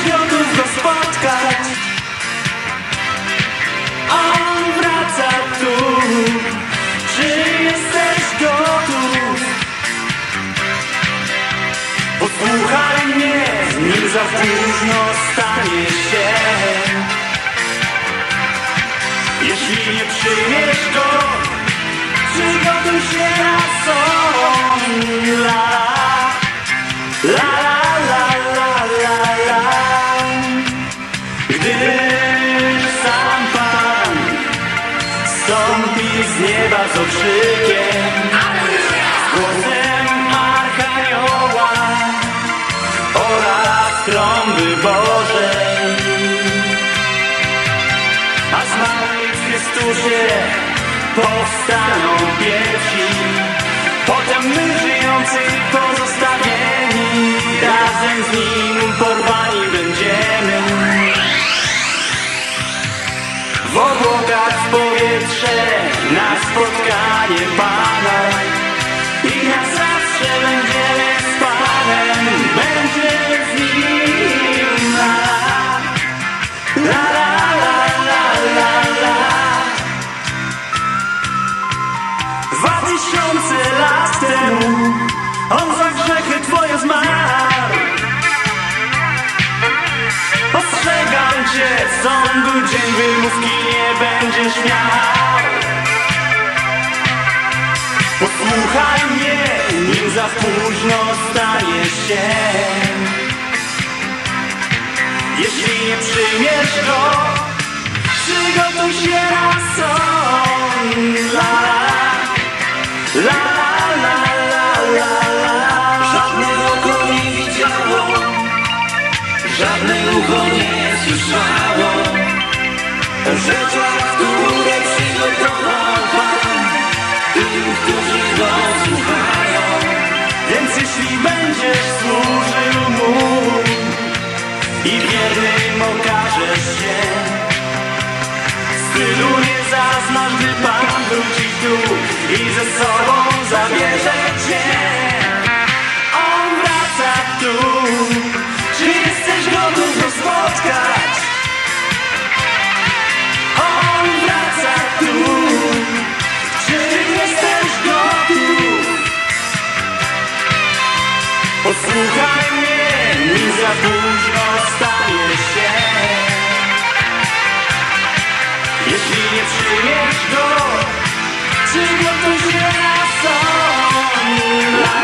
jesteś gotów go spotkać? On wraca tu Czy jesteś gotów? Posłuchaj mnie, nim za późno stanie się Jeśli nie przyjmiesz go Przygotuj się na son La la la Z okrzykiem głosem Archanioła Oraz trąby Bożej A zmarli w Chrystusie powstaną pierwsi Potem my żyjący pozostawieni Razem z Nim porwani sądu dzień wymówki nie będziesz miał. Posłuchaj mnie, nim za późno stanie się. Jeśli nie przyjmiesz go Przygotuj się na son. La la la la la la la Żadne nie widziało, żadne ucho nie słyszało rzeczach, które przygotował Pan tym, którzy go słuchają. Więc jeśli będziesz służył mu I wiernym okażesz się Stylu nie zaznasz, gdy Pan wróci tu I ze sobą zabierze Posłuchaj mnie, nim za późno stanie się. Jeśli nie przyjmiesz go, przygotuj się na son